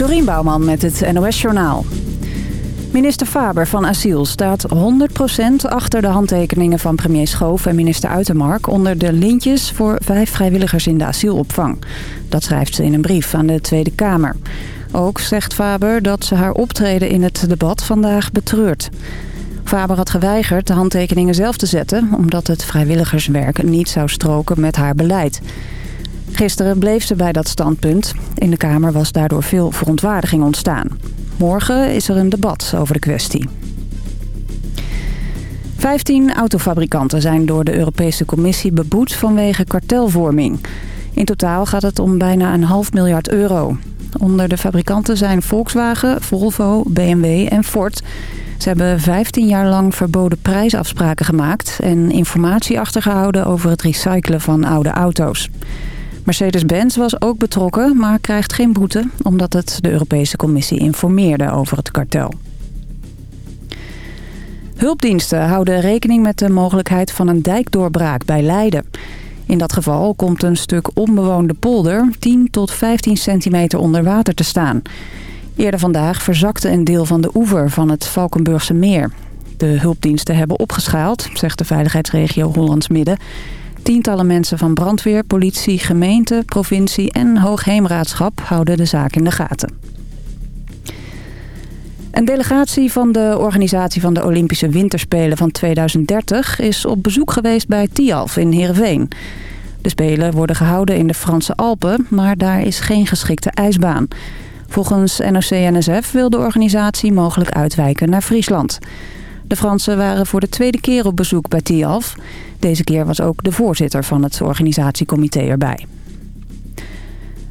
Dorien Bouwman met het NOS Journaal. Minister Faber van Asiel staat 100% achter de handtekeningen van premier Schoof en minister Uitermark... onder de lintjes voor vijf vrijwilligers in de asielopvang. Dat schrijft ze in een brief aan de Tweede Kamer. Ook zegt Faber dat ze haar optreden in het debat vandaag betreurt. Faber had geweigerd de handtekeningen zelf te zetten... omdat het vrijwilligerswerk niet zou stroken met haar beleid... Gisteren bleef ze bij dat standpunt. In de Kamer was daardoor veel verontwaardiging ontstaan. Morgen is er een debat over de kwestie. Vijftien autofabrikanten zijn door de Europese Commissie beboet vanwege kartelvorming. In totaal gaat het om bijna een half miljard euro. Onder de fabrikanten zijn Volkswagen, Volvo, BMW en Ford. Ze hebben 15 jaar lang verboden prijsafspraken gemaakt... en informatie achtergehouden over het recyclen van oude auto's. Mercedes-Benz was ook betrokken, maar krijgt geen boete... omdat het de Europese Commissie informeerde over het kartel. Hulpdiensten houden rekening met de mogelijkheid van een dijkdoorbraak bij Leiden. In dat geval komt een stuk onbewoonde polder 10 tot 15 centimeter onder water te staan. Eerder vandaag verzakte een deel van de oever van het Valkenburgse meer. De hulpdiensten hebben opgeschaald, zegt de veiligheidsregio Hollands Midden. Tientallen mensen van brandweer, politie, gemeente, provincie en hoogheemraadschap houden de zaak in de gaten. Een delegatie van de organisatie van de Olympische Winterspelen van 2030 is op bezoek geweest bij Tialf in Heerenveen. De Spelen worden gehouden in de Franse Alpen, maar daar is geen geschikte ijsbaan. Volgens NOC-NSF wil de organisatie mogelijk uitwijken naar Friesland. De Fransen waren voor de tweede keer op bezoek bij Tialf. Deze keer was ook de voorzitter van het organisatiecomité erbij.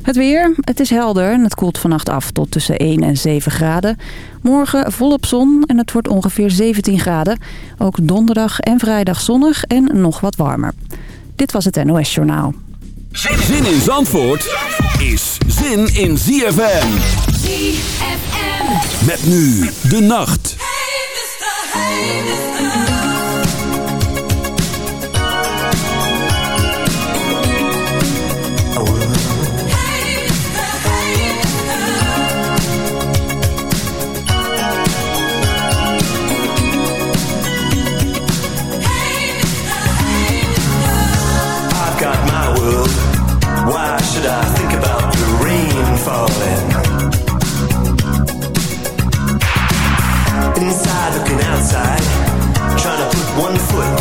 Het weer, het is helder en het koelt vannacht af tot tussen 1 en 7 graden. Morgen volop zon en het wordt ongeveer 17 graden. Ook donderdag en vrijdag zonnig en nog wat warmer. Dit was het NOS Journaal. Zin in Zandvoort is zin in ZFM. ZFM. Met nu de nacht. I've outside, trying to put one foot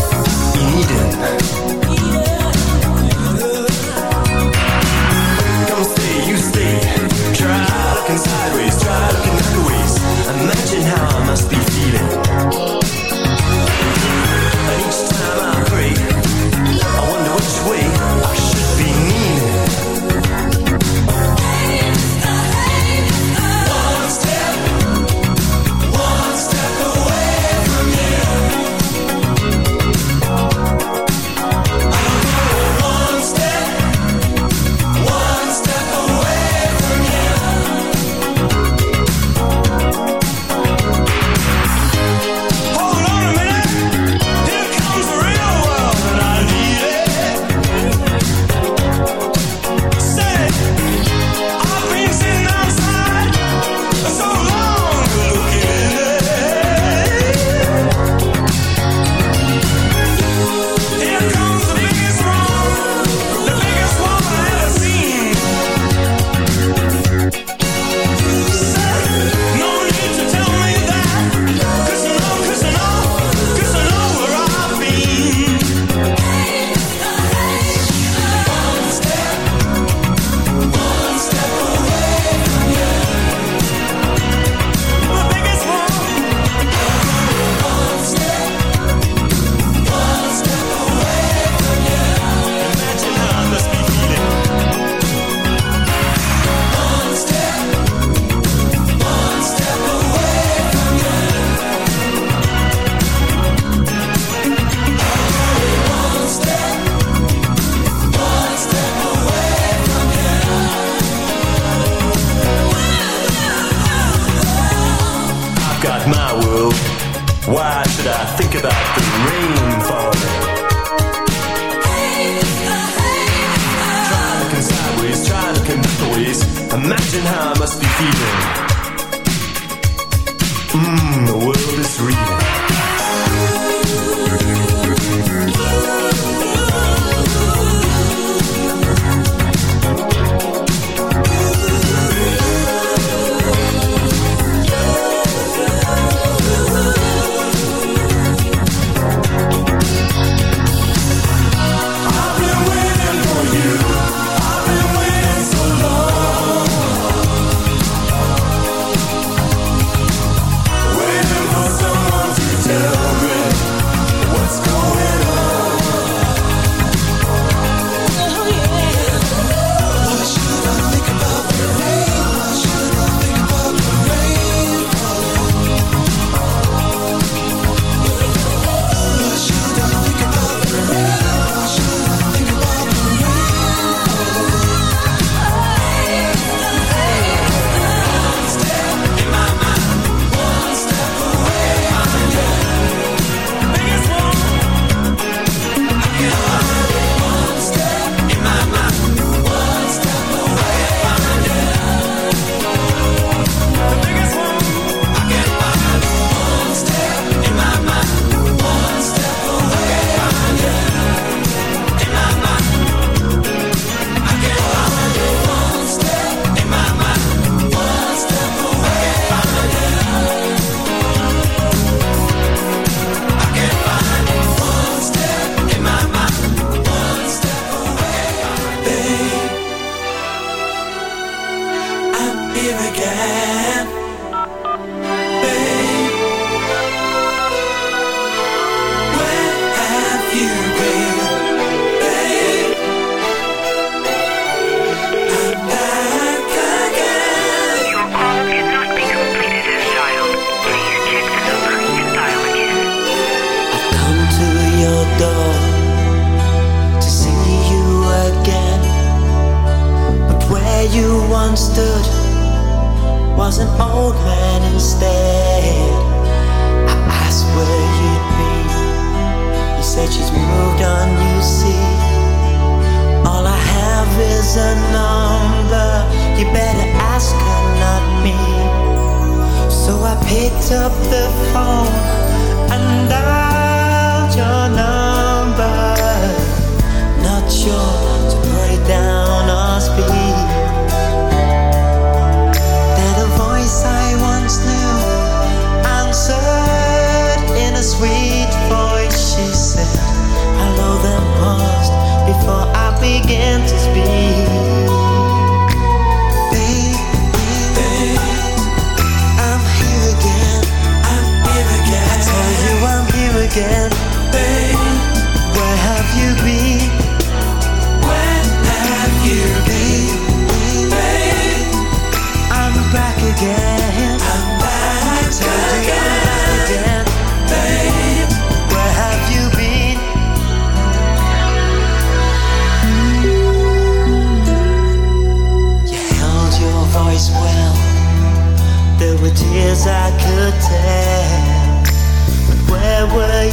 picked up the phone and dialed your number. Not.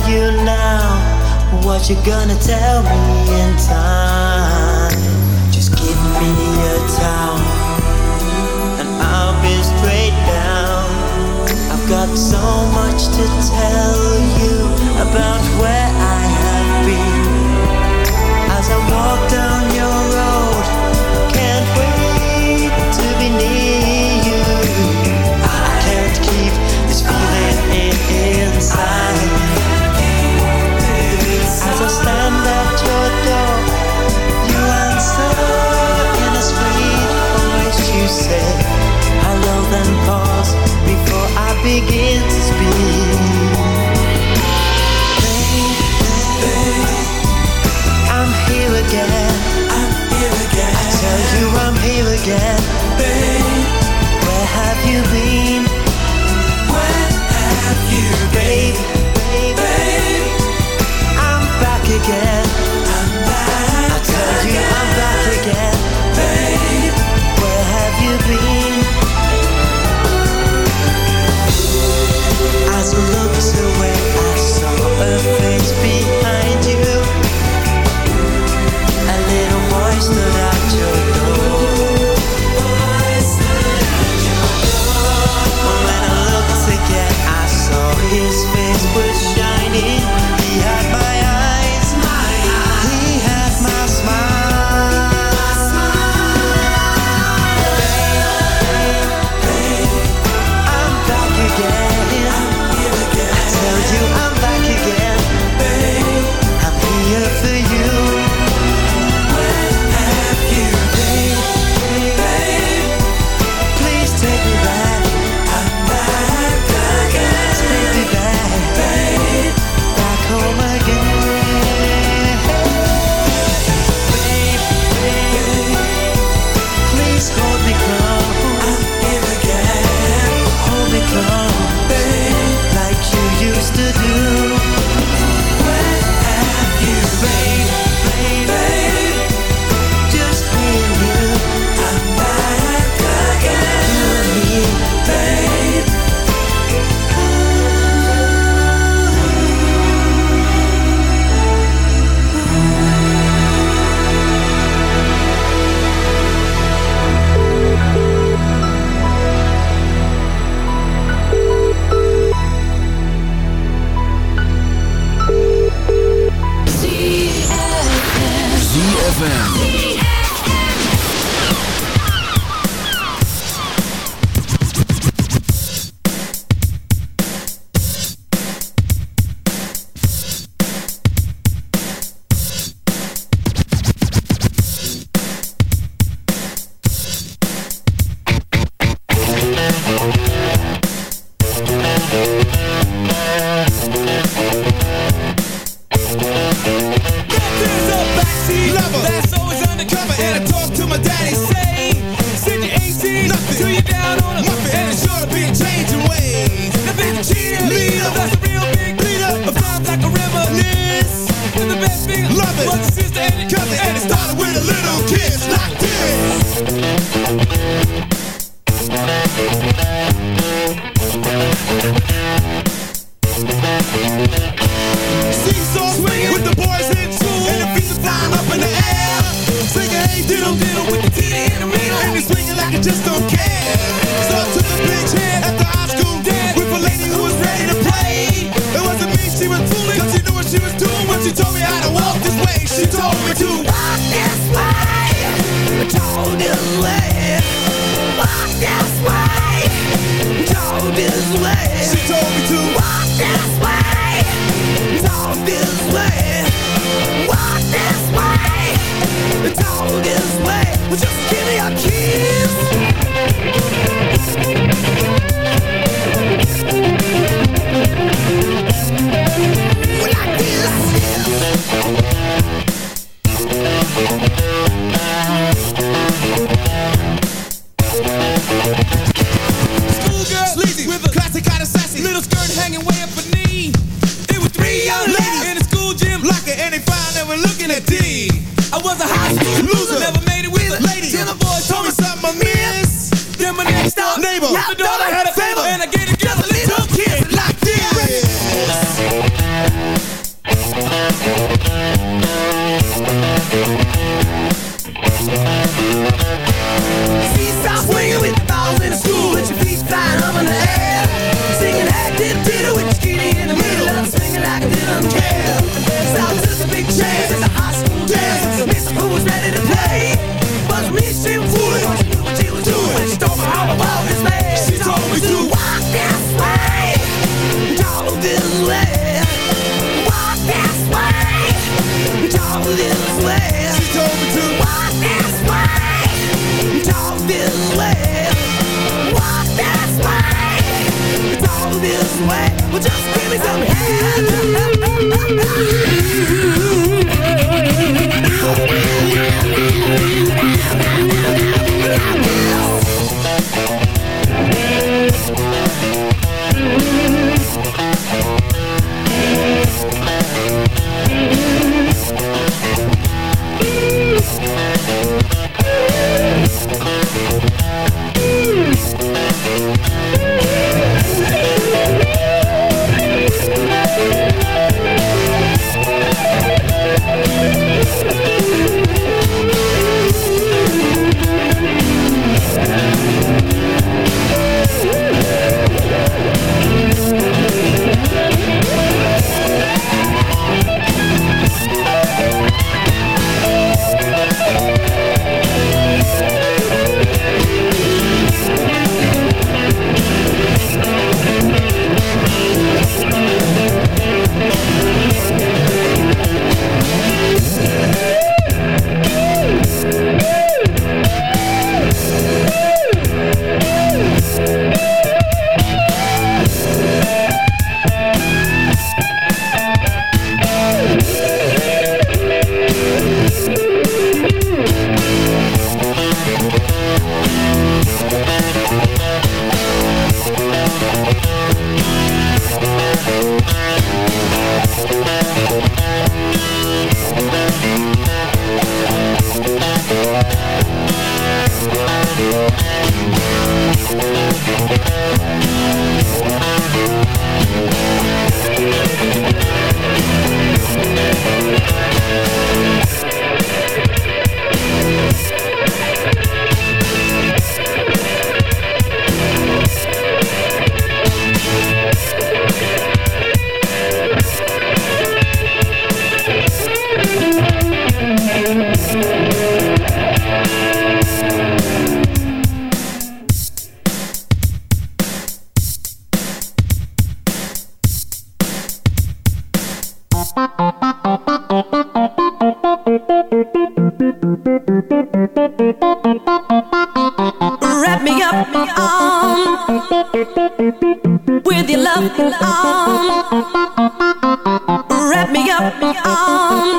you now what you gonna tell me in time. Just give me your town, and I'll be straight down. I've got so much to tell you about where I have been as I walk down. begin.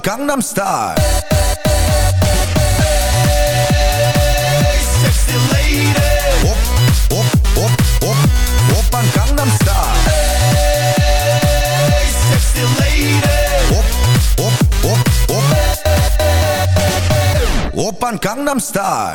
van Gangnam Style. Gangnam Style.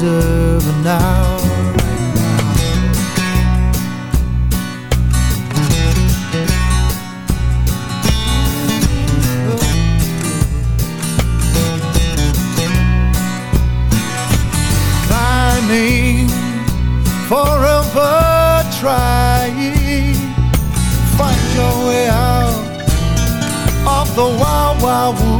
deserve an hour. Forever trying find your way out of the wild wild wood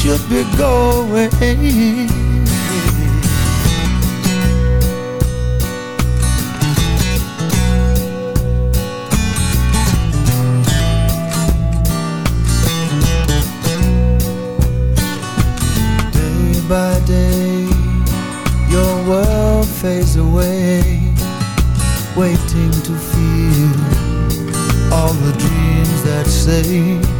should be going. By day, your world fades away, waiting to feel all the dreams that say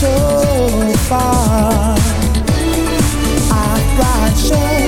so far. I've tried so